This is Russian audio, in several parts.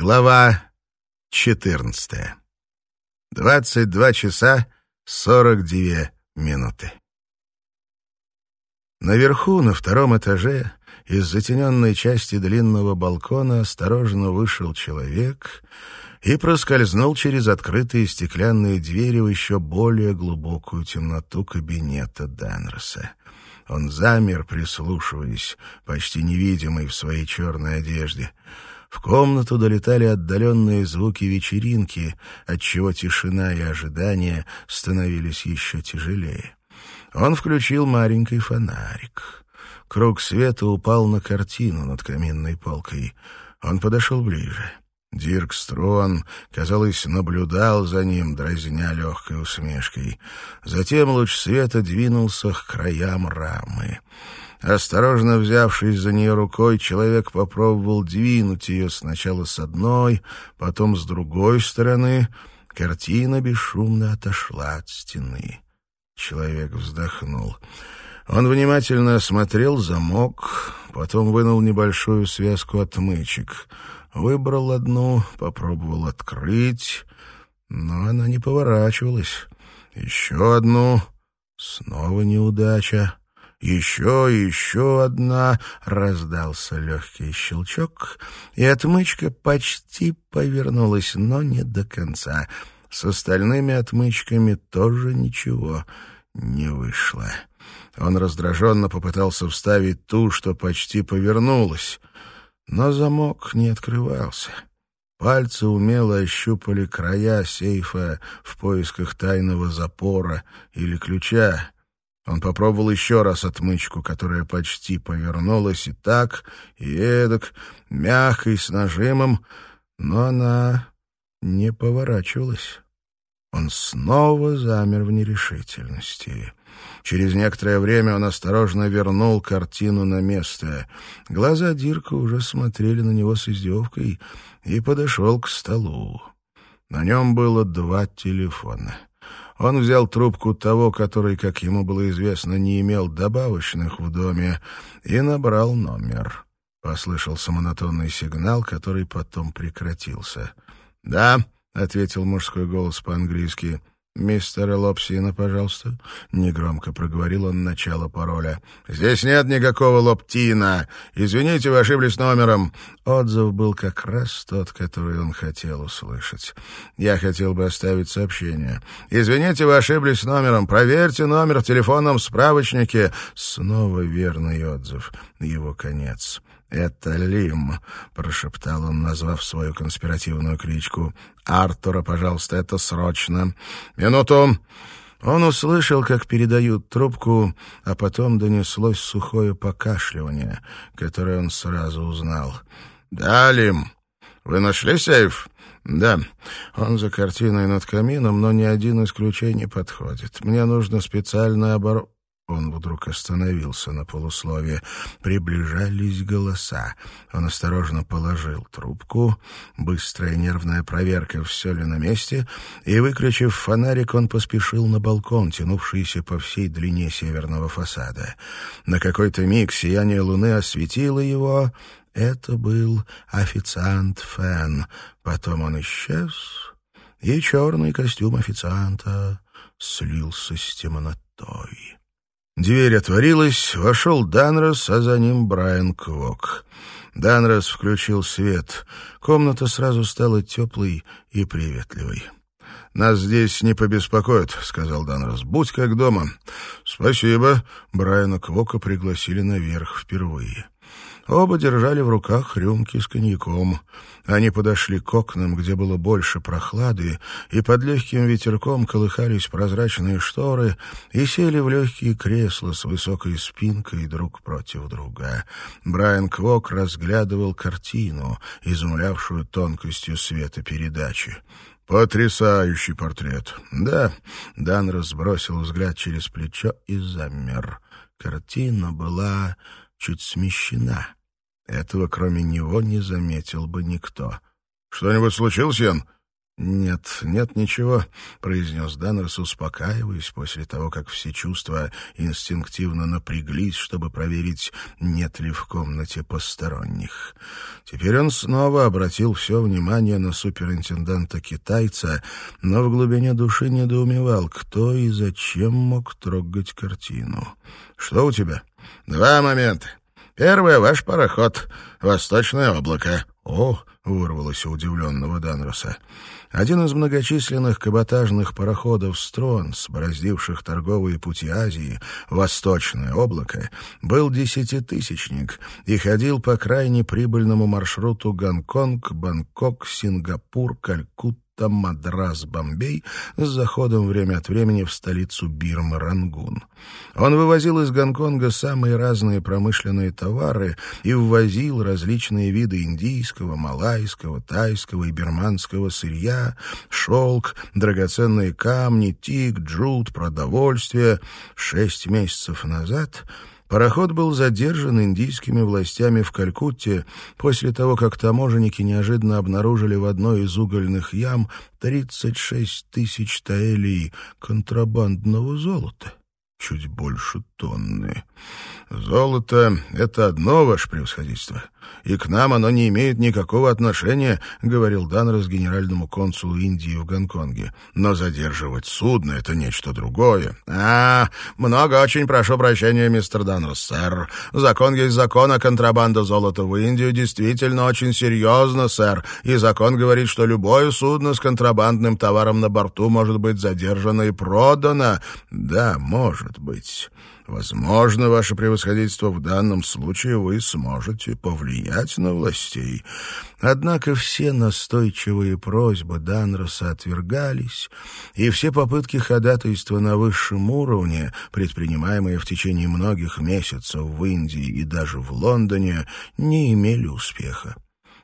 Глава 14. 22 часа 42 минуты. Наверху, на втором этаже, из затененной части длинного балкона осторожно вышел человек и проскользнул через открытые стеклянные двери в еще более глубокую темноту кабинета Данроса. Он замер, прислушиваясь, почти невидимый в своей черной одежде — в комнату долетали отдаленные звуки вечеринки, отчего тишина и ожидание становились еще тяжелее. Он включил маленький фонарик. Круг света упал на картину над каминной полкой. Он подошел ближе. Дирк Строн, казалось, наблюдал за ним, дразня легкой усмешкой. Затем луч света двинулся к краям рамы. Осторожно взявшись за нее рукой, человек попробовал двинуть ее сначала с одной, потом с другой стороны. Картина бесшумно отошла от стены. Человек вздохнул. Он внимательно осмотрел замок, потом вынул небольшую связку отмычек. Выбрал одну, попробовал открыть, но она не поворачивалась. Еще одну, снова неудача. Еще еще одна, раздался легкий щелчок, и отмычка почти повернулась, но не до конца. С остальными отмычками тоже ничего не вышло. Он раздраженно попытался вставить ту, что почти повернулась, но замок не открывался. Пальцы умело ощупали края сейфа в поисках тайного запора или ключа. Он попробовал еще раз отмычку, которая почти повернулась и так, и эдак, мягко и с нажимом, но она не поворачивалась. Он снова замер в нерешительности. Через некоторое время он осторожно вернул картину на место. Глаза Дирка уже смотрели на него с издевкой и подошел к столу. На нем было два телефона — он взял трубку того, который, как ему было известно, не имел добавочных в доме, и набрал номер. Послышался монотонный сигнал, который потом прекратился. «Да», — ответил мужской голос по-английски, — «Мистера Лопсина, пожалуйста», — негромко проговорил он начало пароля. «Здесь нет никакого Лоптина. Извините, вы ошиблись номером». Отзыв был как раз тот, который он хотел услышать. «Я хотел бы оставить сообщение. Извините, вы ошиблись номером. Проверьте номер в телефонном справочнике». Снова верный отзыв. Его конец. «Это Лим», — прошептал он, назвав свою конспиративную кличку. «Артура, пожалуйста, это срочно. Минуту!» Он услышал, как передают трубку, а потом донеслось сухое покашливание, которое он сразу узнал. «Да, Лим, вы нашли сейф?» «Да, он за картиной над камином, но ни один из ключей не подходит. Мне нужно специальное оборудование». Он вдруг остановился на полусловие. Приближались голоса. Он осторожно положил трубку. Быстрая нервная проверка, все ли на месте. И, выключив фонарик, он поспешил на балкон, тянувшийся по всей длине северного фасада. На какой-то миг сияние луны осветило его. Это был официант Фен. Потом он исчез, и черный костюм официанта слился с темнотой. Дверь отворилась, вошел Данрос, а за ним Брайан Квок. Данрос включил свет. Комната сразу стала теплой и приветливой. «Нас здесь не побеспокоят», — сказал Данрос. «Будь как дома». «Спасибо». Брайана Квока пригласили наверх впервые. Оба держали в руках рюмки с коньяком. Они подошли к окнам, где было больше прохлады, и под легким ветерком колыхались прозрачные шторы, и сели в легкие кресла с высокой спинкой друг против друга. Брайан Квок разглядывал картину, изумлявшую тонкостью светопередачи. «Потрясающий портрет!» «Да», — Дан разбросил взгляд через плечо и замер. Картина была чуть смещена. Этого, кроме него, не заметил бы никто. «Что-нибудь случилось, Ян?» «Нет, нет ничего», — произнес Даннерс, успокаиваясь после того, как все чувства инстинктивно напряглись, чтобы проверить, нет ли в комнате посторонних. Теперь он снова обратил все внимание на суперинтенданта-китайца, но в глубине души недоумевал, кто и зачем мог трогать картину. «Что у тебя?» «Два момента. Первое — ваш пароход. Восточное облако». «О!» — вырвалось у удивленного Данроса. Один из многочисленных каботажных пароходов «Стронс», бороздивших торговые пути Азии, «Восточное облако», был десятитысячник и ходил по крайне прибыльному маршруту Гонконг, Бангкок, Сингапур, Калькутта, Мадрас, Бомбей, с заходом время от времени в столицу Бирмы, Рангун. Он вывозил из Гонконга самые разные промышленные товары и ввозил различные виды индийского, малайского, тайского и бирманского сырья, шелк, драгоценные камни, тик, джут, продовольствие. Шесть месяцев назад Пароход был задержан индийскими властями в Калькутте после того, как таможенники неожиданно обнаружили в одной из угольных ям 36 тысяч таэлей контрабандного золота. Чуть больше тонны. Золото — это одно, ваше превосходительство и к нам оно не имеет никакого отношения», — говорил Данрос генеральному консулу Индии в Гонконге. «Но задерживать судно — это нечто другое». «А, много очень прошу прощения, мистер Данрос, сэр. Закон есть закон, а контрабанда золота в Индию действительно очень серьезно, сэр. И закон говорит, что любое судно с контрабандным товаром на борту может быть задержано и продано». «Да, может быть». Возможно, ваше превосходительство, в данном случае вы сможете повлиять на властей. Однако все настойчивые просьбы Данроса отвергались, и все попытки ходатайства на высшем уровне, предпринимаемые в течение многих месяцев в Индии и даже в Лондоне, не имели успеха.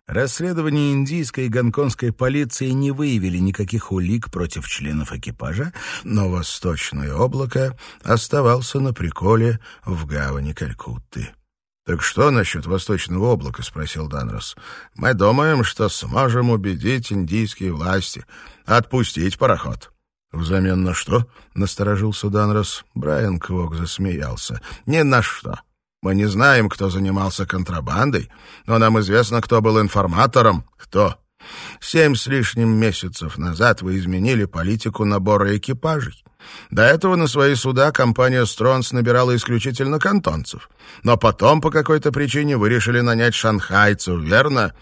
Расследования индийской и гонконгской полиции не выявили никаких улик против членов экипажа, но восточное облако оставался на приколе в гавани Калькутты. «Так что насчет восточного облака?» — спросил Данрос. «Мы думаем, что сможем убедить индийские власти отпустить пароход». «Взамен на что?» — насторожился Данрос. Брайан Квок засмеялся. «Ни на что. Мы не знаем, кто занимался контрабандой, но нам известно, кто был информатором. Кто? Семь с лишним месяцев назад вы изменили политику набора экипажей. До этого на свои суда компания «Стронс» набирала исключительно кантонцев. Но потом по какой-то причине вы решили нанять шанхайцев, верно?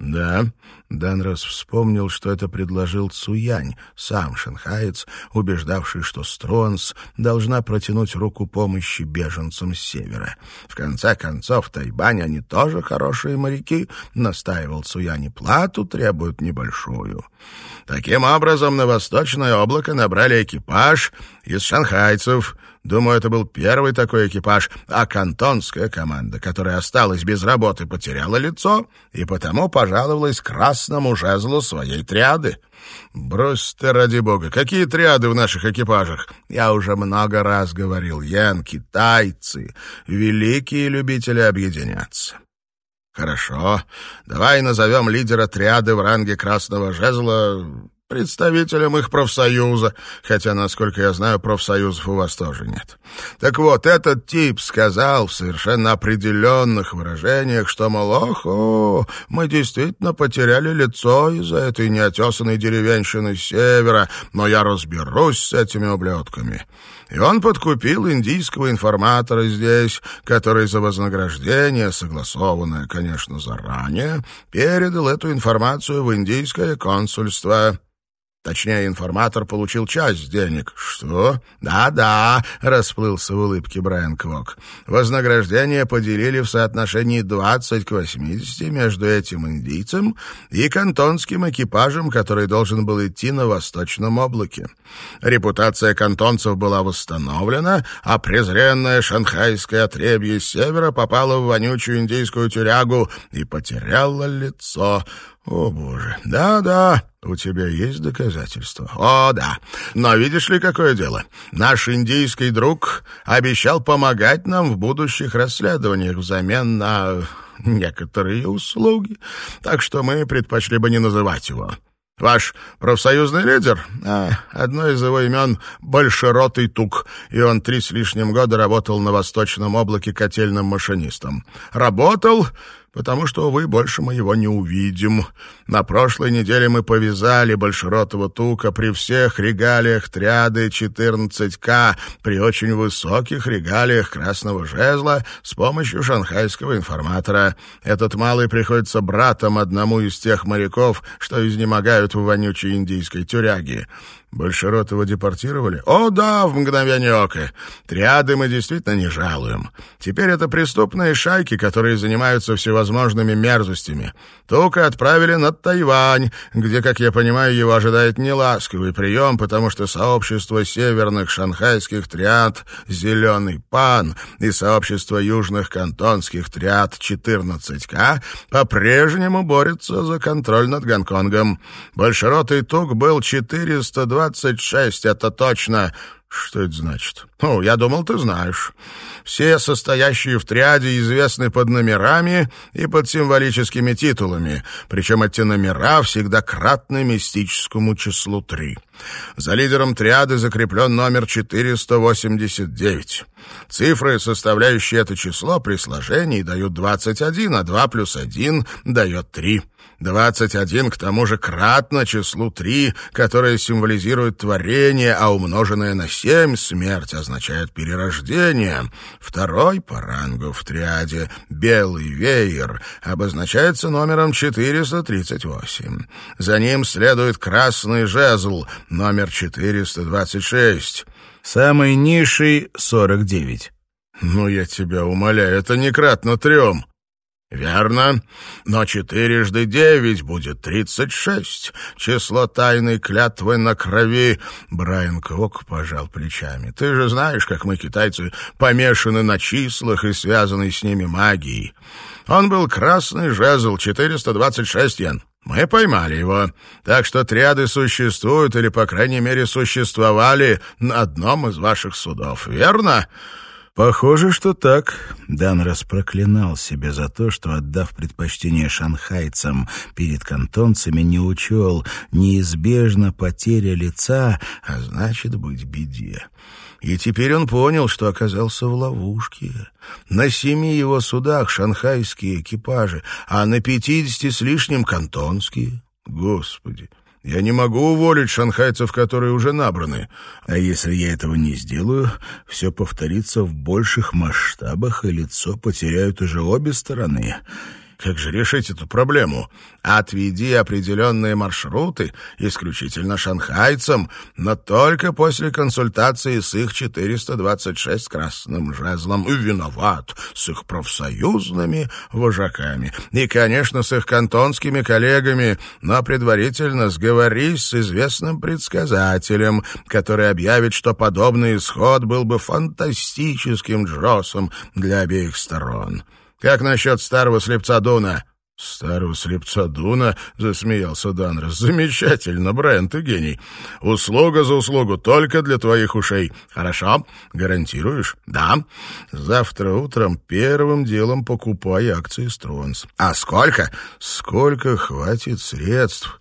Да, Данрос вспомнил, что это предложил Цуянь, сам шанхаец, убеждавший, что Стронс должна протянуть руку помощи беженцам с севера. В конце концов, Тайбань, они тоже хорошие моряки, настаивал Цуянь, и плату требуют небольшую. Таким образом, на Восточное облако набрали экипаж из шанхайцев — Думаю, это был первый такой экипаж, а кантонская команда, которая осталась без работы, потеряла лицо и потому пожаловалась красному жезлу своей триады. Брось ты, ради бога, какие триады в наших экипажах? Я уже много раз говорил, ян, китайцы, великие любители объединяться. Хорошо, давай назовем лидера триады в ранге красного жезла представителем их профсоюза, хотя, насколько я знаю, профсоюзов у вас тоже нет. Так вот, этот тип сказал в совершенно определенных выражениях, что, мол, ох, мы действительно потеряли лицо из-за этой неотесанной деревенщины севера, но я разберусь с этими ублюдками. И он подкупил индийского информатора здесь, который за вознаграждение, согласованное, конечно, заранее, передал эту информацию в индийское консульство. Точнее, информатор получил часть денег. Что? Да-да, расплылся в улыбке Брайан Квок. Вознаграждение поделили в соотношении 20 к 80 между этим индийцем и кантонским экипажем, который должен был идти на Восточном облаке. Репутация кантонцев была восстановлена, а презренное шанхайское отребье с севера попало в вонючую индийскую тюрягу и потеряло лицо. О, боже, да-да, у тебя есть доказательства? О, да. Но видишь ли, какое дело? Наш индийский друг обещал помогать нам в будущих расследованиях взамен на некоторые услуги, так что мы предпочли бы не называть его. Ваш профсоюзный лидер? А, одно из его имен — Большеротый Тук, и он три с лишним года работал на Восточном облаке котельным машинистом. Работал потому что, увы, больше мы его не увидим. На прошлой неделе мы повязали Большеротого тука при всех регалиях триады 14К, при очень высоких регалиях красного жезла с помощью шанхайского информатора. Этот малый приходится братом одному из тех моряков, что изнемогают в вонючей индийской тюряге. Большеротова депортировали? О, да, в мгновение ока. Триады мы действительно не жалуем. Теперь это преступные шайки, которые занимаются всевозможными мерзостями. Тука отправили на Тайвань, где, как я понимаю, его ожидает неласковый прием, потому что сообщество северных шанхайских триад «Зеленый пан» и сообщество южных кантонских триад 14К по-прежнему борются за контроль над Гонконгом. Большеротый тук был 420 двадцать шесть, это точно. Что это значит? Ну, я думал, ты знаешь. Все состоящие в триаде известны под номерами и под символическими титулами, причем эти номера всегда кратны мистическому числу три. За лидером триады закреплен номер 489. Цифры, составляющие это число при сложении, дают 21, а 2 плюс 1 дает 3. 21 к тому же кратно числу 3, которое символизирует творение, а умноженное на 7 — смерть, означает перерождение. Второй по рангу в триаде «белый веер» обозначается номером 438. За ним следует красный жезл, номер 426. Самый низший — 49. «Ну, я тебя умоляю, это не кратно трем». «Верно. Но четырежды девять будет тридцать шесть. Число тайной клятвы на крови...» Брайан Квок пожал плечами. «Ты же знаешь, как мы, китайцы, помешаны на числах и связаны с ними магией. Он был красный жезл, 426 йен. Мы поймали его. Так что триады существуют, или, по крайней мере, существовали на одном из ваших судов. Верно?» Похоже, что так. Дан распроклинал себя за то, что, отдав предпочтение шанхайцам перед кантонцами, не учел неизбежно потеря лица, а значит быть беде. И теперь он понял, что оказался в ловушке. На семи его судах шанхайские экипажи, а на пятидесяти с лишним кантонские. Господи! Я не могу уволить шанхайцев, которые уже набраны. А если я этого не сделаю, все повторится в больших масштабах, и лицо потеряют уже обе стороны. Как же решить эту проблему? Отведи определенные маршруты исключительно шанхайцам, но только после консультации с их 426 красным жезлом. И виноват с их профсоюзными вожаками. И, конечно, с их кантонскими коллегами, но предварительно сговорись с известным предсказателем, который объявит, что подобный исход был бы фантастическим джосом для обеих сторон. Как насчет старого слепца Дуна?» «Старого слепца Дуна?» — засмеялся Данрос. «Замечательно, Брайан, ты гений. Услуга за услугу только для твоих ушей. Хорошо? Гарантируешь?» «Да. Завтра утром первым делом покупай акции Стронс». «А сколько?» «Сколько хватит средств».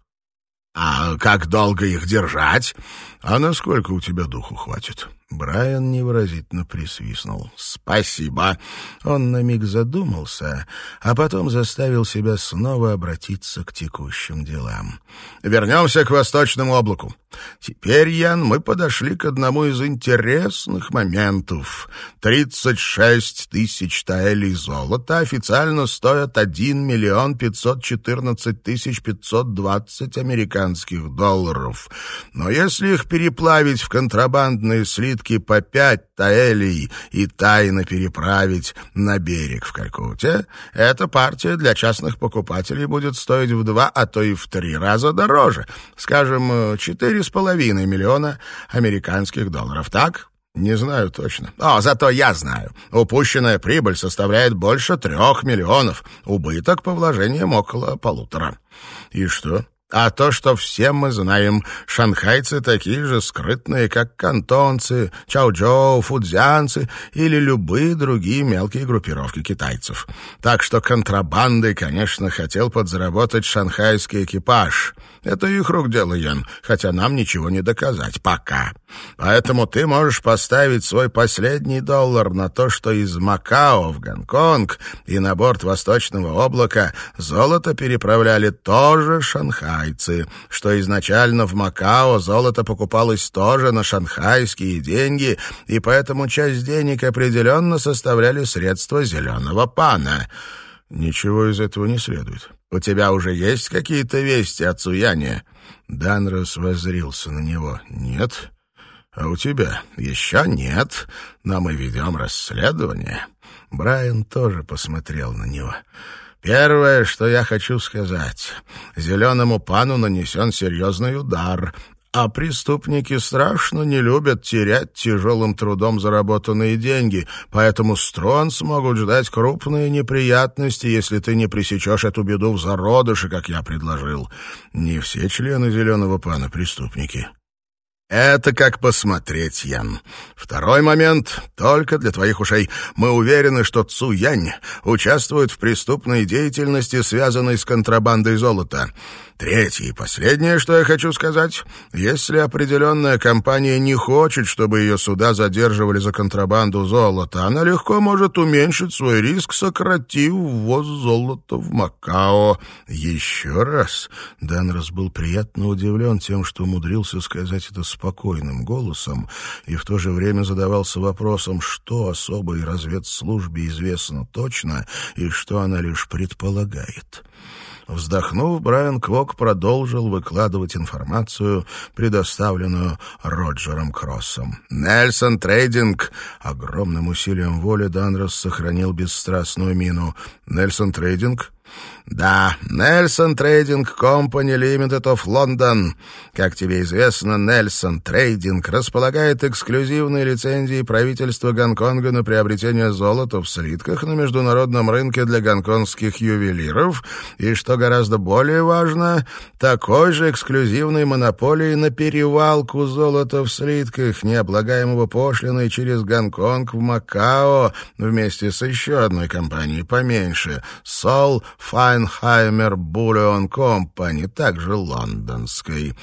«А как долго их держать?» «А насколько у тебя духу хватит?» Брайан невыразительно присвистнул. «Спасибо!» Он на миг задумался, а потом заставил себя снова обратиться к текущим делам. «Вернемся к Восточному облаку. Теперь, Ян, мы подошли к одному из интересных моментов. Тридцать шесть тысяч таэлей золота официально стоят один миллион пятьсот четырнадцать тысяч пятьсот двадцать американских долларов. Но если их переплавить в контрабандные слитки, слитки по пять таэлей и тайно переправить на берег в Калькутте, эта партия для частных покупателей будет стоить в два, а то и в три раза дороже, скажем, четыре с половиной миллиона американских долларов, так? Не знаю точно. О, зато я знаю. Упущенная прибыль составляет больше трех миллионов. Убыток по вложениям около полутора. И что? А то, что все мы знаем, шанхайцы такие же скрытные, как кантонцы, чао-джоу, фудзянцы или любые другие мелкие группировки китайцев. Так что контрабандой, конечно, хотел подзаработать шанхайский экипаж. Это их рук дело, Ян, хотя нам ничего не доказать пока. Поэтому ты можешь поставить свой последний доллар на то, что из Макао в Гонконг и на борт Восточного облака золото переправляли тоже шанхайцы, что изначально в Макао золото покупалось тоже на шанхайские деньги, и поэтому часть денег определенно составляли средства зеленого пана. Ничего из этого не следует. У тебя уже есть какие-то вести от Цуяня?» Данрос воззрился на него. «Нет». «А у тебя еще нет, но мы ведем расследование». Брайан тоже посмотрел на него. «Первое, что я хочу сказать. Зеленому пану нанесен серьезный удар, а преступники страшно не любят терять тяжелым трудом заработанные деньги, поэтому Стронс могут ждать крупные неприятности, если ты не пресечешь эту беду в зародыше, как я предложил. Не все члены «Зеленого пана» преступники. Это как посмотреть, Ян. Второй момент только для твоих ушей. Мы уверены, что Цу Янь участвует в преступной деятельности, связанной с контрабандой золота. Третье и последнее, что я хочу сказать. Если определенная компания не хочет, чтобы ее суда задерживали за контрабанду золота, она легко может уменьшить свой риск, сократив ввоз золота в Макао. Еще раз. Данрос был приятно удивлен тем, что умудрился сказать это спокойным голосом и в то же время задавался вопросом, что особой разведслужбе известно точно и что она лишь предполагает. Вздохнув, Брайан Квок продолжил выкладывать информацию, предоставленную Роджером Кроссом. «Нельсон Трейдинг!» Огромным усилием воли Данрос сохранил бесстрастную мину. «Нельсон Трейдинг?» Да, Нельсон Трейдинг Компани Limited of London. Как тебе известно, Нельсон Трейдинг располагает эксклюзивной лицензией правительства Гонконга на приобретение золота в слитках на международном рынке для гонконгских ювелиров и, что гораздо более важно, такой же эксклюзивной монополией на перевалку золота в слитках, не облагаемого пошлиной через Гонконг в Макао вместе с еще одной компанией поменьше — Сол Файнхаймер Буллион Компани, также лондонской.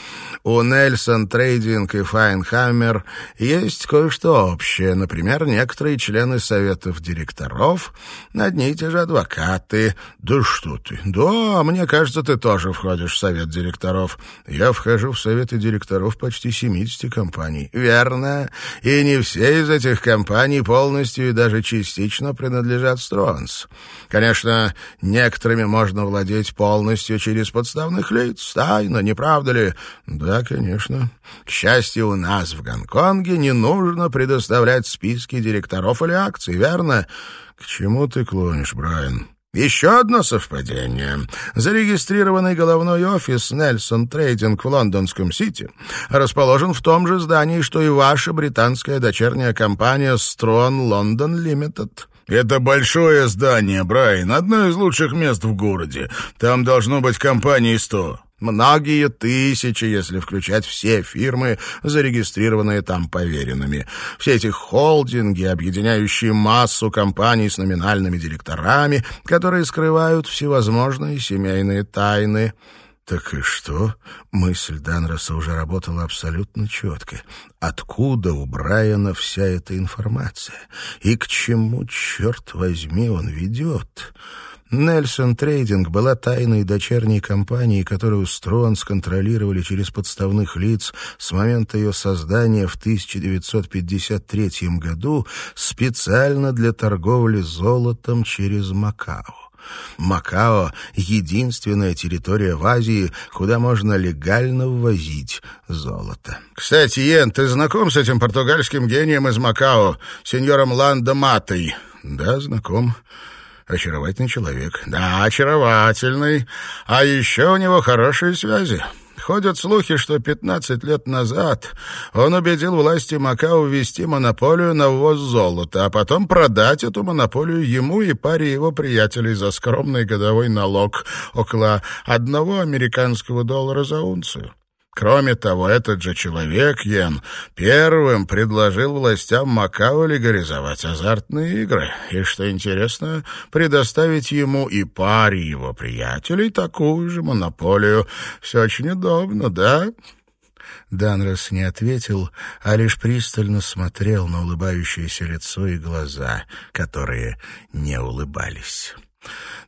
У Нельсон Трейдинг и Файнхаймер есть кое-что общее. Например, некоторые члены советов директоров, одни и те же адвокаты. Да что ты? Да, мне кажется, ты тоже входишь в совет директоров. Я вхожу в советы директоров почти 70 компаний. Верно. И не все из этих компаний полностью и даже частично принадлежат Стронс. Конечно, некоторыми можно владеть полностью через подставных лиц, тайно, не правда ли? Да, конечно. К счастью, у нас в Гонконге не нужно предоставлять списки директоров или акций, верно? К чему ты клонишь, Брайан? Еще одно совпадение. Зарегистрированный головной офис Нельсон Трейдинг в лондонском Сити расположен в том же здании, что и ваша британская дочерняя компания Строн Лондон Лимитед. «Это большое здание, Брайан, одно из лучших мест в городе. Там должно быть компании сто». Многие тысячи, если включать все фирмы, зарегистрированные там поверенными. Все эти холдинги, объединяющие массу компаний с номинальными директорами, которые скрывают всевозможные семейные тайны. Так и что? Мысль Данроса уже работала абсолютно четко. Откуда у Брайана вся эта информация? И к чему, черт возьми, он ведет? Нельсон Трейдинг была тайной дочерней компанией, которую Стронс контролировали через подставных лиц с момента ее создания в 1953 году специально для торговли золотом через Макао. Макао — единственная территория в Азии, куда можно легально ввозить золото. «Кстати, Йен, ты знаком с этим португальским гением из Макао, сеньором Ландо Матой?» «Да, знаком». Очаровательный человек. Да, очаровательный. А еще у него хорошие связи. Ходят слухи, что 15 лет назад он убедил власти Макао ввести монополию на ввоз золота, а потом продать эту монополию ему и паре его приятелей за скромный годовой налог около одного американского доллара за унцию. Кроме того, этот же человек, Йен, первым предложил властям Макао легализовать азартные игры, и, что интересно, предоставить ему и паре его приятелей такую же монополию. Все очень удобно, да?» Данрос не ответил, а лишь пристально смотрел на улыбающееся лицо и глаза, которые не улыбались.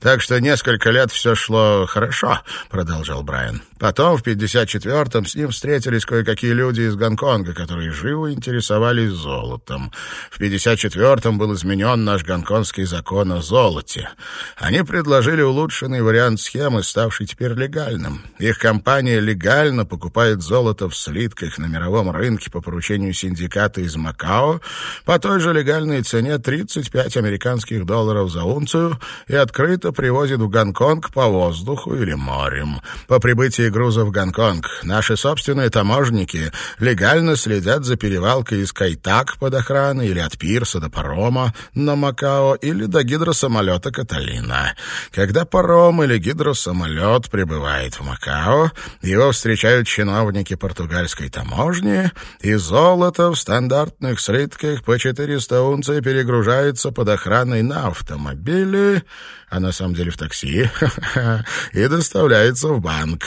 Так что несколько лет все шло хорошо, продолжал Брайан. Потом в 54-м с ним встретились кое-какие люди из Гонконга, которые живо интересовались золотом. В 54-м был изменен наш гонконгский закон о золоте. Они предложили улучшенный вариант схемы, ставший теперь легальным. Их компания легально покупает золото в слитках на мировом рынке по поручению синдиката из Макао по той же легальной цене 35 американских долларов за унцию и открыто привозит в Гонконг по воздуху или морем. По прибытии груза в Гонконг наши собственные таможенники легально следят за перевалкой из Кайтак под охраной или от пирса до парома на Макао или до гидросамолета Каталина. Когда паром или гидросамолет прибывает в Макао, его встречают чиновники португальской таможни, и золото в стандартных слитках по 400 унций перегружается под охраной на автомобиле, а на самом деле в такси, и доставляется в банк.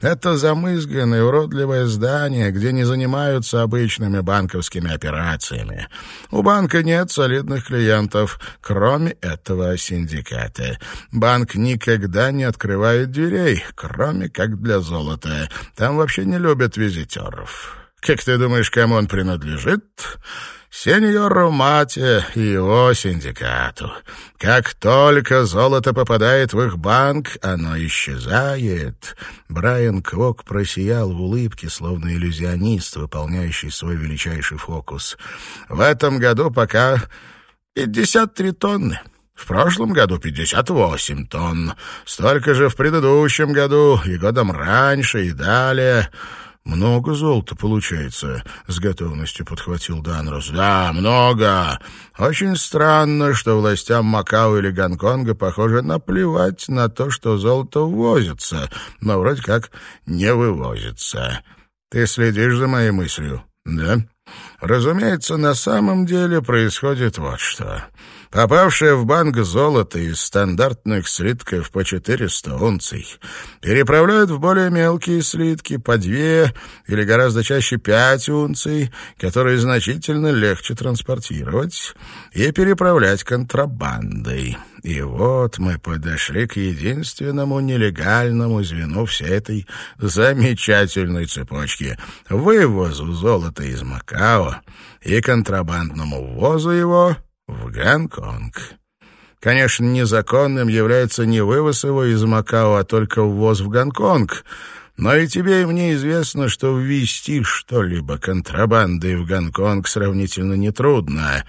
Это замызганное уродливое здание, где не занимаются обычными банковскими операциями. У банка нет солидных клиентов, кроме этого синдиката. Банк никогда не открывает дверей, кроме как для золота. Там вообще не любят визитеров. Как ты думаешь, кому он принадлежит? сеньору Мате и его синдикату. Как только золото попадает в их банк, оно исчезает. Брайан Квок просиял в улыбке, словно иллюзионист, выполняющий свой величайший фокус. В этом году пока 53 тонны. В прошлом году 58 тонн. Столько же в предыдущем году и годом раньше, и далее. «Много золота получается», — с готовностью подхватил Данрос. «Да, много. Очень странно, что властям Макао или Гонконга, похоже, наплевать на то, что золото ввозится, но вроде как не вывозится. Ты следишь за моей мыслью, да?» Разумеется, на самом деле происходит вот что. Попавшее в банк золото из стандартных слитков по 400 унций переправляют в более мелкие слитки по 2 или гораздо чаще 5 унций, которые значительно легче транспортировать и переправлять контрабандой. И вот мы подошли к единственному нелегальному звену всей этой замечательной цепочки — вывозу золота из Макао и контрабандному ввозу его в Гонконг. Конечно, незаконным является не вывоз его из Макао, а только ввоз в Гонконг. Но и тебе, и мне известно, что ввести что-либо контрабандой в Гонконг сравнительно нетрудно.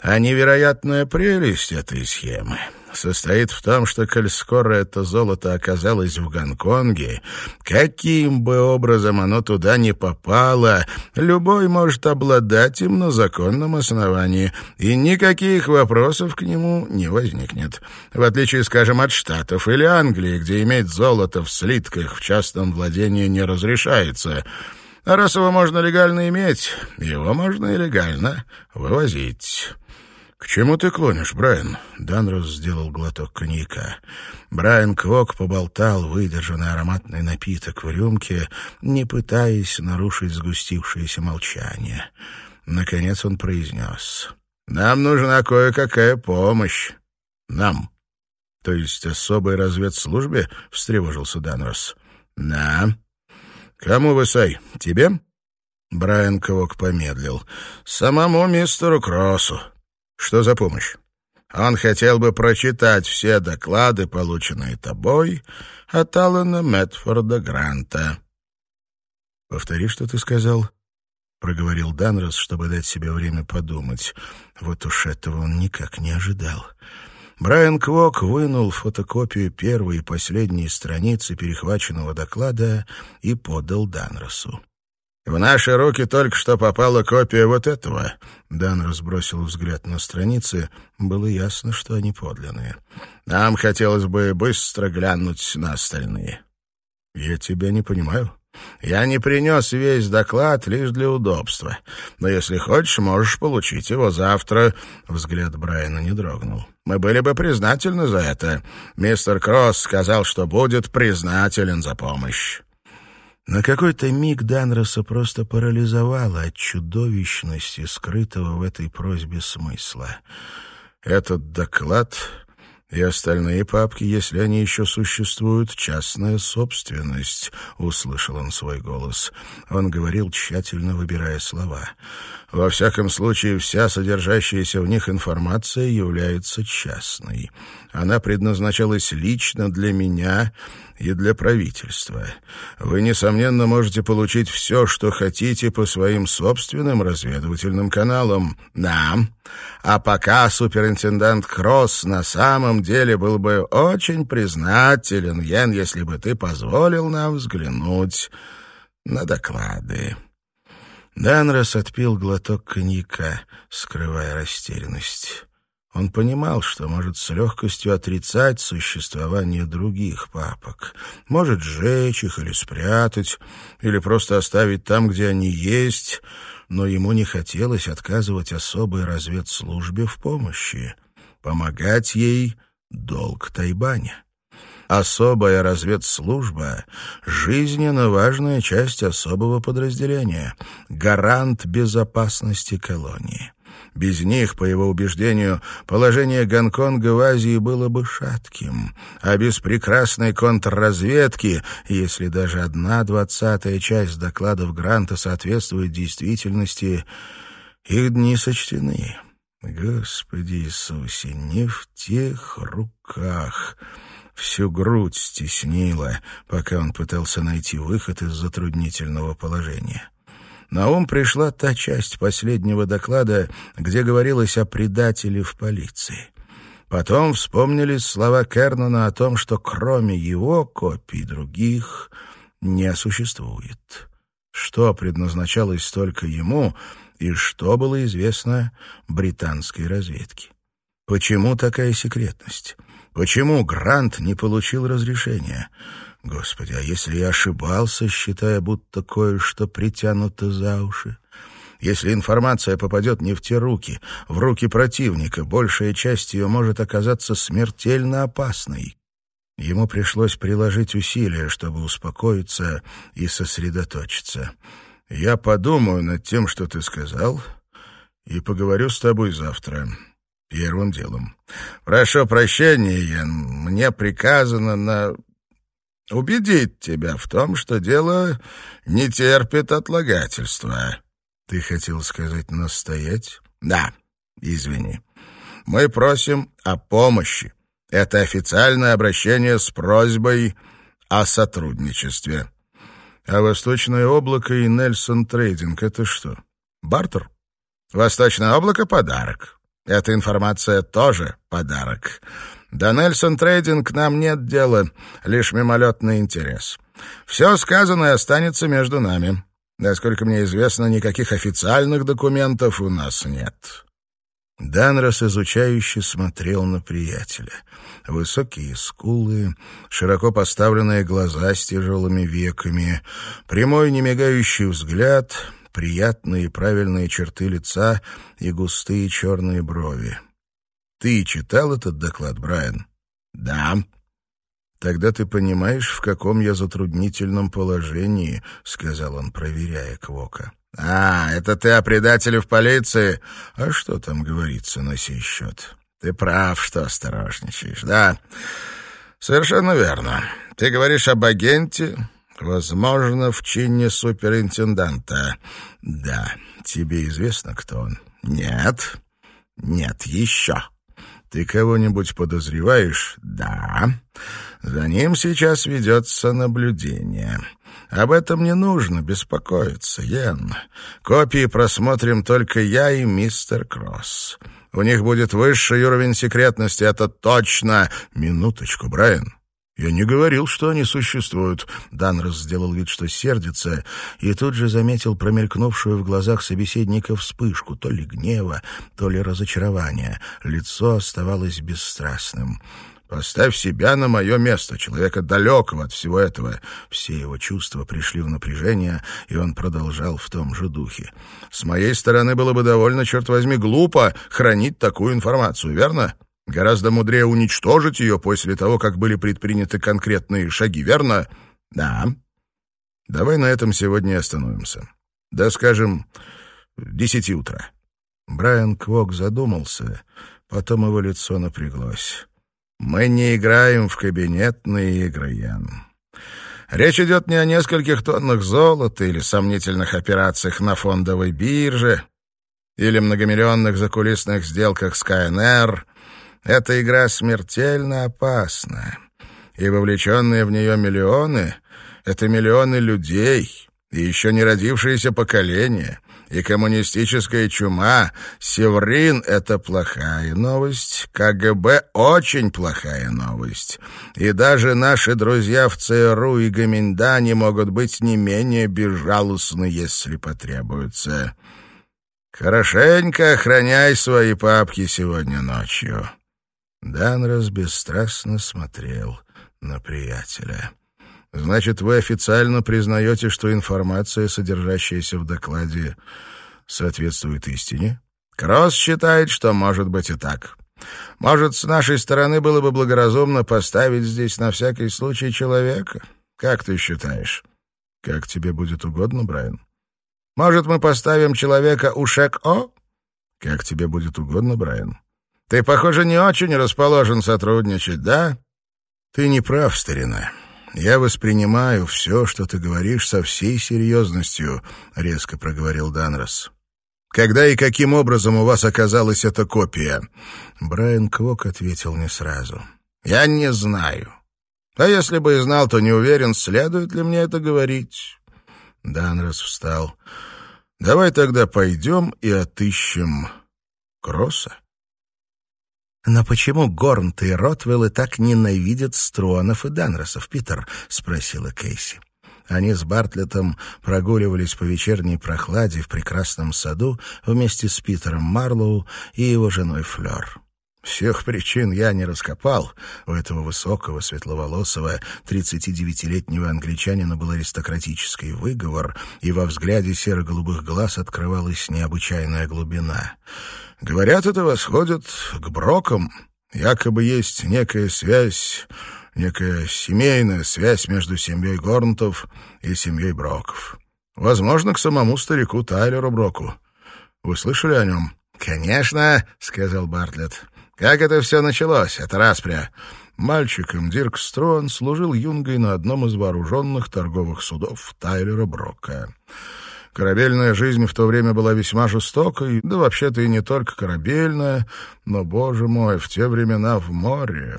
А невероятная прелесть этой схемы состоит в том, что, коль скоро это золото оказалось в Гонконге, каким бы образом оно туда не попало, любой может обладать им на законном основании, и никаких вопросов к нему не возникнет. В отличие, скажем, от Штатов или Англии, где иметь золото в слитках в частном владении не разрешается — а раз его можно легально иметь, его можно и легально вывозить. «К чему ты клонишь, Брайан?» Данрос сделал глоток коньяка. Брайан Квок поболтал выдержанный ароматный напиток в рюмке, не пытаясь нарушить сгустившееся молчание. Наконец он произнес. «Нам нужна кое-какая помощь. Нам». «То есть особой разведслужбе?» — встревожился Данрос. «Да». «Кому вы, Сай? Тебе?» Брайан Квок помедлил. «Самому мистеру Кроссу. Что за помощь? Он хотел бы прочитать все доклады, полученные тобой, от Алана Мэтфорда Гранта. «Повтори, что ты сказал», — проговорил Данрос, чтобы дать себе время подумать. Вот уж этого он никак не ожидал. Брайан Квок вынул фотокопию первой и последней страницы перехваченного доклада и подал Данросу. «В наши руки только что попала копия вот этого». Дан разбросил взгляд на страницы. Было ясно, что они подлинные. «Нам хотелось бы быстро глянуть на остальные». «Я тебя не понимаю». «Я не принес весь доклад лишь для удобства. Но если хочешь, можешь получить его завтра». Взгляд Брайана не дрогнул. «Мы были бы признательны за это. Мистер Кросс сказал, что будет признателен за помощь». На какой-то миг Данроса просто парализовало от чудовищности, скрытого в этой просьбе смысла. Этот доклад и остальные папки, если они еще существуют, частная собственность», — услышал он свой голос. Он говорил, тщательно выбирая слова. «Во всяком случае, вся содержащаяся в них информация является частной. Она предназначалась лично для меня и для правительства. Вы, несомненно, можете получить все, что хотите по своим собственным разведывательным каналам. Да. А пока суперинтендант Кросс на самом деле был бы очень признателен, Йен, если бы ты позволил нам взглянуть на доклады. Данрос отпил глоток коньяка, скрывая растерянность. Он понимал, что может с легкостью отрицать существование других папок, может сжечь их или спрятать, или просто оставить там, где они есть, но ему не хотелось отказывать особой разведслужбе в помощи. Помогать ей — долг Тайбаня. Особая разведслужба — жизненно важная часть особого подразделения, гарант безопасности колонии. Без них, по его убеждению, положение Гонконга в Азии было бы шатким, а без прекрасной контрразведки, если даже одна двадцатая часть докладов Гранта соответствует действительности, их дни сочтены. Господи Иисусе, не в тех руках... Всю грудь стеснило, пока он пытался найти выход из затруднительного положения. На ум пришла та часть последнего доклада, где говорилось о предателе в полиции. Потом вспомнились слова Кернана о том, что кроме его копий других не существует. Что предназначалось только ему и что было известно британской разведке. Почему такая секретность? Почему Грант не получил разрешения? Господи, а если я ошибался, считая, будто кое-что притянуто за уши? Если информация попадет не в те руки, в руки противника, большая часть ее может оказаться смертельно опасной. Ему пришлось приложить усилия, чтобы успокоиться и сосредоточиться. «Я подумаю над тем, что ты сказал, и поговорю с тобой завтра. Первым делом. Прошу прощения, Ян, мне приказано на убедить тебя в том, что дело не терпит отлагательства. Ты хотел сказать настоять? Да, извини. Мы просим о помощи. Это официальное обращение с просьбой о сотрудничестве. А Восточное облако и Нельсон Трейдинг — это что? Бартер? Восточное облако — подарок. Эта информация тоже подарок. До Нельсон Трейдинг нам нет дела, лишь мимолетный интерес. Все сказанное останется между нами. Насколько мне известно, никаких официальных документов у нас нет». Данрос изучающе смотрел на приятеля. Высокие скулы, широко поставленные глаза с тяжелыми веками, прямой немигающий взгляд, приятные правильные черты лица и густые черные брови. Ты читал этот доклад, Брайан? Да. Тогда ты понимаешь, в каком я затруднительном положении, сказал он, проверяя Квока. А, это ты о предателе в полиции? А что там говорится на сей счет? Ты прав, что осторожничаешь, да? Совершенно верно. Ты говоришь об агенте, возможно, в чине суперинтенданта. Да, тебе известно, кто он? Нет. Нет, еще. Ты кого-нибудь подозреваешь? Да. За ним сейчас ведется наблюдение. Об этом не нужно беспокоиться, Йен. Копии просмотрим только я и мистер Кросс. У них будет высший уровень секретности, это точно. Минуточку, Брайан. «Я не говорил, что они существуют». Данрос сделал вид, что сердится, и тут же заметил промелькнувшую в глазах собеседника вспышку, то ли гнева, то ли разочарования. Лицо оставалось бесстрастным. Поставь себя на мое место, человека далекого от всего этого. Все его чувства пришли в напряжение, и он продолжал в том же духе. С моей стороны было бы довольно, черт возьми, глупо хранить такую информацию, верно? Гораздо мудрее уничтожить ее после того, как были предприняты конкретные шаги, верно? Да. Давай на этом сегодня остановимся. Да, скажем, десяти утра. Брайан Квок задумался, потом его лицо напряглось. Мы не играем в кабинетные игры, Ян. Речь идет не о нескольких тоннах золота или сомнительных операциях на фондовой бирже или многомиллионных закулисных сделках с КНР. Эта игра смертельно опасна, и вовлеченные в нее миллионы — это миллионы людей и еще не родившиеся поколения — и коммунистическая чума. Севрин — это плохая новость, КГБ — очень плохая новость. И даже наши друзья в ЦРУ и Гоминдане могут быть не менее безжалостны, если потребуется. Хорошенько охраняй свои папки сегодня ночью». Данрос бесстрастно смотрел на приятеля. Значит, вы официально признаете, что информация, содержащаяся в докладе, соответствует истине? Кросс считает, что может быть и так. Может, с нашей стороны было бы благоразумно поставить здесь на всякий случай человека? Как ты считаешь? Как тебе будет угодно, Брайан? Может, мы поставим человека у Шек-О? Как тебе будет угодно, Брайан. Ты, похоже, не очень расположен сотрудничать, да? Ты не прав, старина. «Я воспринимаю все, что ты говоришь, со всей серьезностью», — резко проговорил Данрос. «Когда и каким образом у вас оказалась эта копия?» Брайан Квок ответил не сразу. «Я не знаю. А если бы и знал, то не уверен, следует ли мне это говорить». Данрос встал. «Давай тогда пойдем и отыщем Кросса». «Но почему Горнт и Ротвеллы так ненавидят Стронов и Данросов, Питер?» — спросила Кейси. Они с Бартлетом прогуливались по вечерней прохладе в прекрасном саду вместе с Питером Марлоу и его женой Флёр. Всех причин я не раскопал. У этого высокого, светловолосого, 39-летнего англичанина был аристократический выговор, и во взгляде серо-голубых глаз открывалась необычайная глубина. Говорят, это восходит к Брокам. Якобы есть некая связь, некая семейная связь между семьей Горнтов и семьей Броков. Возможно, к самому старику Тайлеру Броку. Вы слышали о нем? «Конечно», — сказал Бартлетт. «Как это все началось, это распря?» Мальчиком Дирк Строн служил юнгой на одном из вооруженных торговых судов Тайлера Брока. Корабельная жизнь в то время была весьма жестокой, да вообще-то и не только корабельная, но, боже мой, в те времена в море.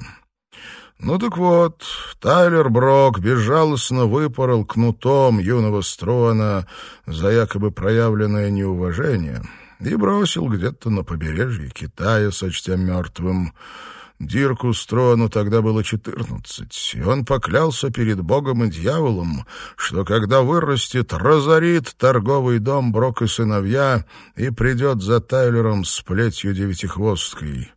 Ну так вот, Тайлер Брок безжалостно выпорол кнутом юного Строна за якобы проявленное неуважение и бросил где-то на побережье Китая, сочтя мертвым. Дирку Строну тогда было четырнадцать, и он поклялся перед Богом и дьяволом, что когда вырастет, разорит торговый дом Брок и сыновья и придет за Тайлером с плетью девятихвосткой.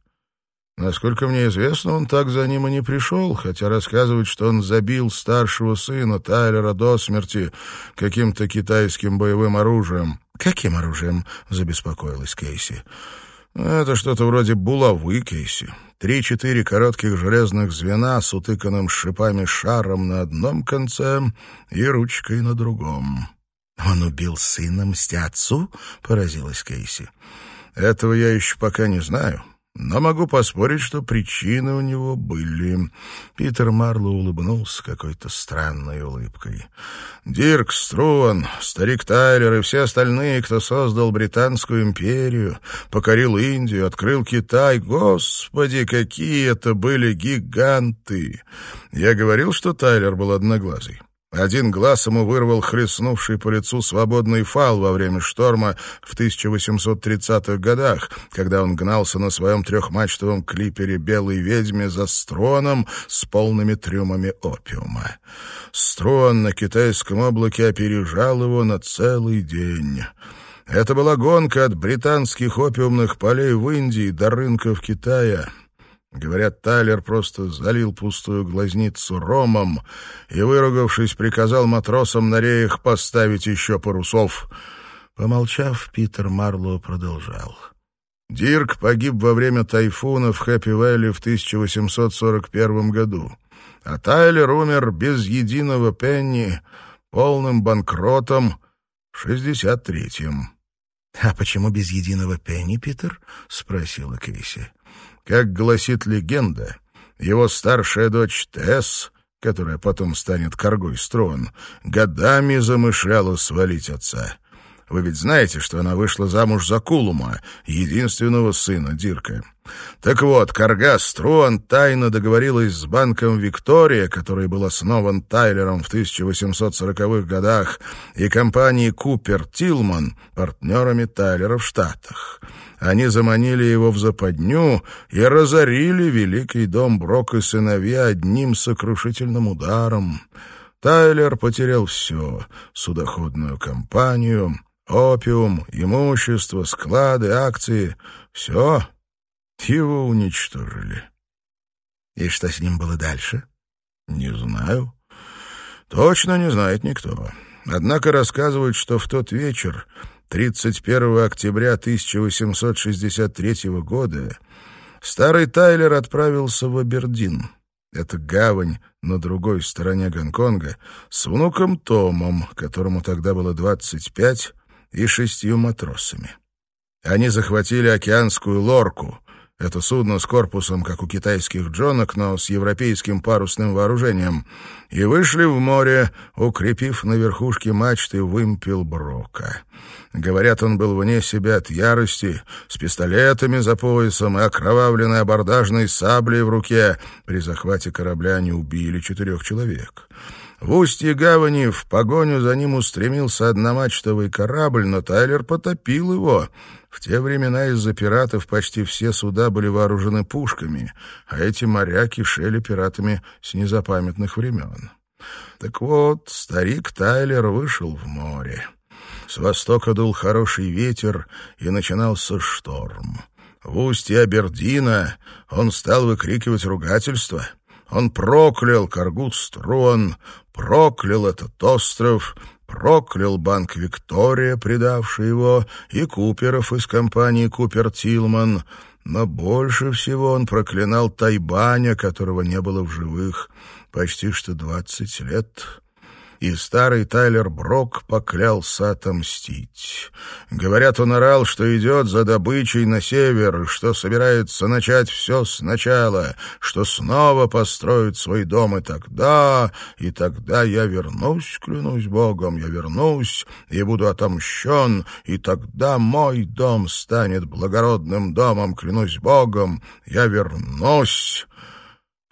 Насколько мне известно, он так за ним и не пришел, хотя рассказывает, что он забил старшего сына Тайлера до смерти каким-то китайским боевым оружием. «Каким оружием?» — забеспокоилась Кейси. «Это что-то вроде булавы, Кейси. Три-четыре коротких железных звена с утыканным шипами шаром на одном конце и ручкой на другом». «Он убил сына, мстя отцу?» — поразилась Кейси. «Этого я еще пока не знаю. Но могу поспорить, что причины у него были. Питер Марло улыбнулся какой-то странной улыбкой. Дирк Струан, старик Тайлер и все остальные, кто создал Британскую империю, покорил Индию, открыл Китай. Господи, какие это были гиганты! Я говорил, что Тайлер был одноглазый. Один глаз ему вырвал хлестнувший по лицу свободный фал во время шторма в 1830-х годах, когда он гнался на своем трехмачтовом клипере «Белой ведьме» за строном с полными трюмами опиума. Строн на китайском облаке опережал его на целый день. Это была гонка от британских опиумных полей в Индии до рынков Китая — Говорят, Тайлер просто залил пустую глазницу ромом и, выругавшись, приказал матросам на реях поставить еще парусов. Помолчав, Питер Марлоу продолжал. Дирк погиб во время тайфуна в Хэппи-Вэлли в 1841 году, а Тайлер умер без единого пенни, полным банкротом в 63-м. — А почему без единого пенни, Питер? — спросила Кейси. Как гласит легенда, его старшая дочь Тесс, которая потом станет коргой Строн, годами замышляла свалить отца. Вы ведь знаете, что она вышла замуж за Кулума, единственного сына Дирка. Так вот, Карга Струан тайно договорилась с банком «Виктория», который был основан Тайлером в 1840-х годах, и компанией «Купер Тилман», партнерами Тайлера в Штатах. Они заманили его в западню и разорили великий дом Брок и сыновья одним сокрушительным ударом. Тайлер потерял все — судоходную компанию, опиум, имущество, склады, акции — все. Его уничтожили. И что с ним было дальше? Не знаю. Точно не знает никто. Однако рассказывают, что в тот вечер 31 октября 1863 года старый Тайлер отправился в Абердин. Это гавань на другой стороне Гонконга с внуком Томом, которому тогда было 25, и шестью матросами. Они захватили океанскую лорку, это судно с корпусом, как у китайских джонок, но с европейским парусным вооружением, и вышли в море, укрепив на верхушке мачты вымпел Брока. Говорят, он был вне себя от ярости, с пистолетами за поясом и окровавленной абордажной саблей в руке. При захвате корабля они убили четырех человек. В устье гавани в погоню за ним устремился одномачтовый корабль, но Тайлер потопил его — в те времена из-за пиратов почти все суда были вооружены пушками, а эти моряки шели пиратами с незапамятных времен. Так вот, старик Тайлер вышел в море. С востока дул хороший ветер, и начинался шторм. В устье Абердина он стал выкрикивать ругательства. Он проклял Каргут Строн, проклял этот остров — проклял банк «Виктория», предавший его, и Куперов из компании «Купер Тилман», но больше всего он проклинал Тайбаня, которого не было в живых почти что двадцать лет и старый Тайлер Брок поклялся отомстить. Говорят, он орал, что идет за добычей на север, что собирается начать все сначала, что снова построит свой дом, и тогда, и тогда я вернусь, клянусь Богом, я вернусь и буду отомщен, и тогда мой дом станет благородным домом, клянусь Богом, я вернусь».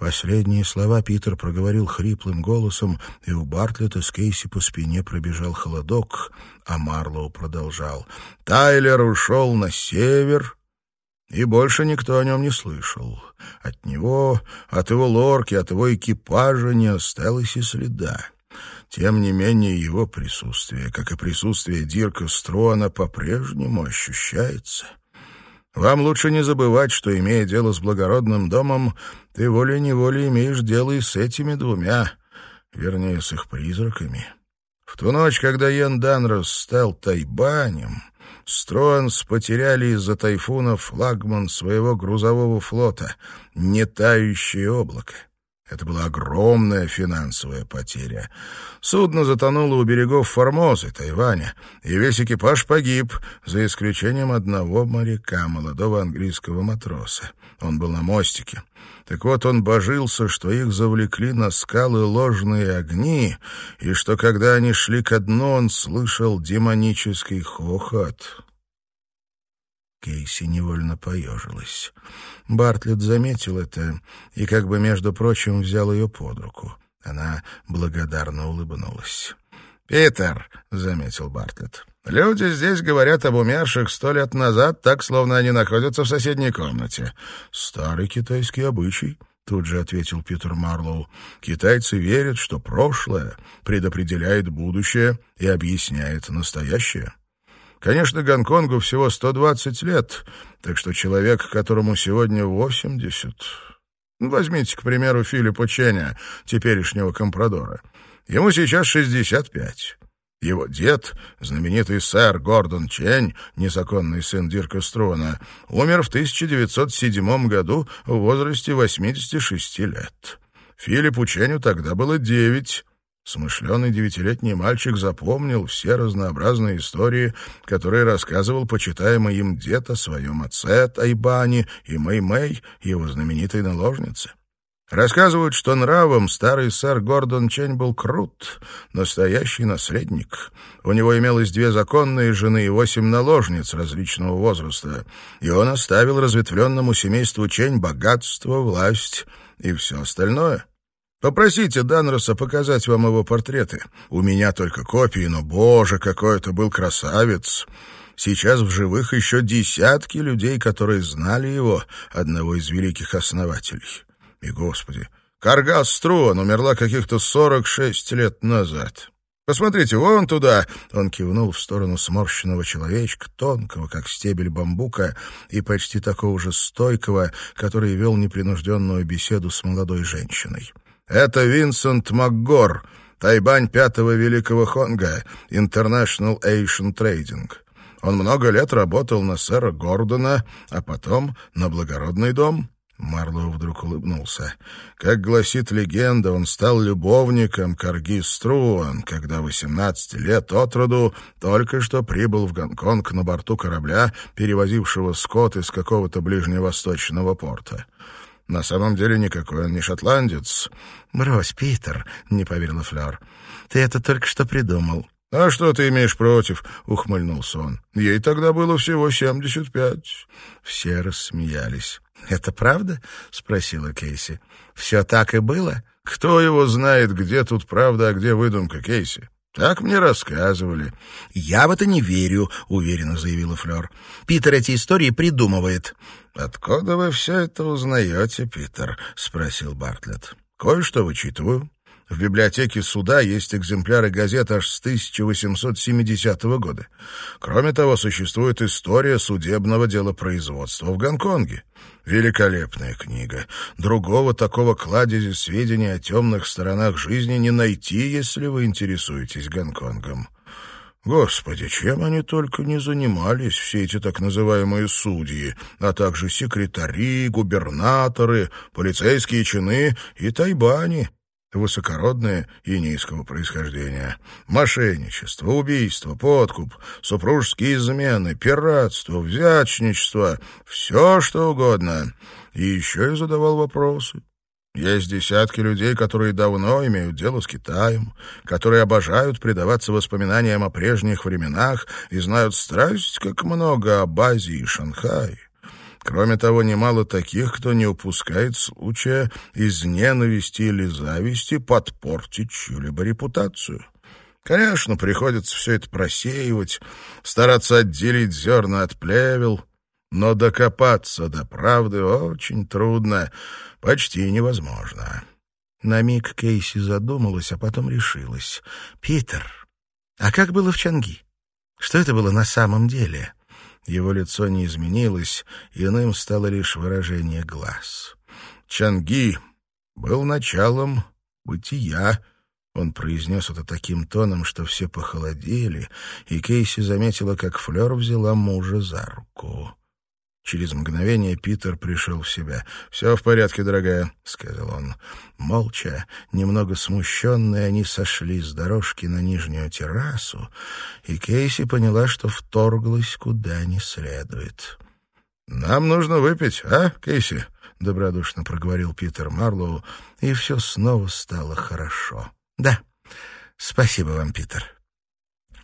Последние слова Питер проговорил хриплым голосом, и у Бартлета с Кейси по спине пробежал холодок, а Марлоу продолжал. «Тайлер ушел на север, и больше никто о нем не слышал. От него, от его лорки, от его экипажа не осталось и следа. Тем не менее, его присутствие, как и присутствие Дирка Строна, по-прежнему ощущается». Вам лучше не забывать, что, имея дело с благородным домом, ты волей-неволей имеешь дело и с этими двумя, вернее, с их призраками. В ту ночь, когда Йен Данрос стал тайбанем, Стронс потеряли из-за тайфуна флагман своего грузового флота, не тающее облако. Это была огромная финансовая потеря. Судно затонуло у берегов Формозы, Тайваня, и весь экипаж погиб, за исключением одного моряка, молодого английского матроса. Он был на мостике. Так вот, он божился, что их завлекли на скалы ложные огни, и что, когда они шли ко дну, он слышал демонический хохот. Кейси невольно поежилась. Бартлетт заметил это и как бы, между прочим, взял ее под руку. Она благодарно улыбнулась. «Питер», — заметил Бартлетт, — «люди здесь говорят об умерших сто лет назад, так, словно они находятся в соседней комнате». «Старый китайский обычай», — тут же ответил Питер Марлоу. «Китайцы верят, что прошлое предопределяет будущее и объясняет настоящее». Конечно, Гонконгу всего 120 лет, так что человек, которому сегодня 80... Возьмите, к примеру, Филиппа Ченя, теперешнего компрадора. Ему сейчас 65. Его дед, знаменитый сэр Гордон Чень, незаконный сын Дирка Струана, умер в 1907 году в возрасте 86 лет. Филиппу Ченю тогда было 9, Смышленый девятилетний мальчик запомнил все разнообразные истории, которые рассказывал почитаемый им дед о своем отце Тайбане и Мэй-Мэй, его знаменитой наложнице. Рассказывают, что нравом старый сэр Гордон Чень был крут, настоящий наследник. У него имелось две законные жены и восемь наложниц различного возраста, и он оставил разветвленному семейству Чень богатство, власть и все остальное — Попросите Данроса показать вам его портреты. У меня только копии, но, боже, какой это был красавец! Сейчас в живых еще десятки людей, которые знали его, одного из великих основателей. И, господи, Каргас Струан умерла каких-то сорок шесть лет назад. Посмотрите, вон туда!» Он кивнул в сторону сморщенного человечка, тонкого, как стебель бамбука, и почти такого же стойкого, который вел непринужденную беседу с молодой женщиной. Это Винсент МакГор, Тайбань пятого великого Хонга, International Asian Trading. Он много лет работал на сэра Гордона, а потом на благородный дом. Марлоу вдруг улыбнулся. Как гласит легенда, он стал любовником Карги Струан, когда 18 лет от роду только что прибыл в Гонконг на борту корабля, перевозившего скот из какого-то ближневосточного порта. На самом деле никакой он не шотландец. «Брось, Питер», — не поверила Флёр. «Ты это только что придумал». «А что ты имеешь против?» — ухмыльнулся он. «Ей тогда было всего семьдесят пять». Все рассмеялись. «Это правда?» — спросила Кейси. «Все так и было?» «Кто его знает, где тут правда, а где выдумка, Кейси?» «Так мне рассказывали». «Я в это не верю», — уверенно заявила Флёр. «Питер эти истории придумывает». «Откуда вы все это узнаете, Питер?» — спросил Бартлетт. «Кое-что вычитываю. В библиотеке суда есть экземпляры газет аж с 1870 года. Кроме того, существует история судебного делопроизводства в Гонконге. Великолепная книга. Другого такого кладезя сведений о темных сторонах жизни не найти, если вы интересуетесь Гонконгом. Господи, чем они только не занимались, все эти так называемые судьи, а также секретари, губернаторы, полицейские чины и тайбани высокородные и низкого происхождения. Мошенничество, убийство, подкуп, супружеские измены, пиратство, взяточничество — все что угодно. И еще и задавал вопросы. Есть десятки людей, которые давно имеют дело с Китаем, которые обожают предаваться воспоминаниям о прежних временах и знают страсть, как много об Азии и Шанхае. Кроме того, немало таких, кто не упускает случая из ненависти или зависти подпортить чью-либо репутацию. Конечно, приходится все это просеивать, стараться отделить зерна от плевел, но докопаться до правды очень трудно, почти невозможно. На миг Кейси задумалась, а потом решилась. «Питер, а как было в Чанги? Что это было на самом деле?» Его лицо не изменилось, иным стало лишь выражение глаз. Чанги был началом бытия. Он произнес это таким тоном, что все похолодели, и Кейси заметила, как Флёр взяла мужа за руку. Через мгновение Питер пришел в себя. «Все в порядке, дорогая», — сказал он. Молча, немного смущенные, они сошли с дорожки на нижнюю террасу, и Кейси поняла, что вторглась куда не следует. «Нам нужно выпить, а, Кейси?» — добродушно проговорил Питер Марлоу, и все снова стало хорошо. «Да, спасибо вам, Питер».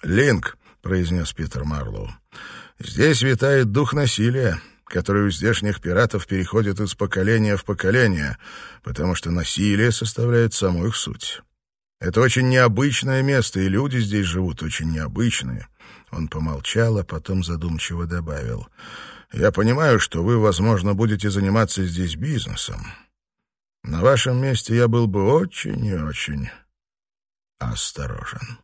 «Линк», — произнес Питер Марлоу, — «здесь витает дух насилия. которая у здешних пиратов переходит из поколения в поколение, потому что насилие составляет саму их суть. Это очень необычное место, и люди здесь живут очень необычные. Он помолчал, а потом задумчиво добавил. «Я понимаю, что вы, возможно, будете заниматься здесь бизнесом. На вашем месте я был бы очень и очень осторожен».